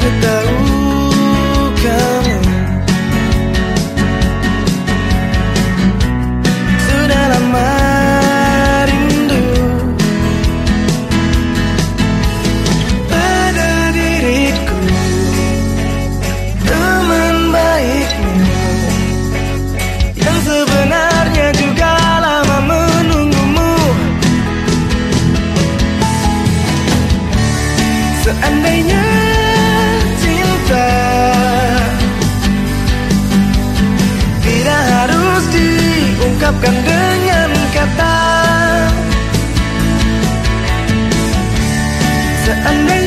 the ungkapkan dengan kata Seandainya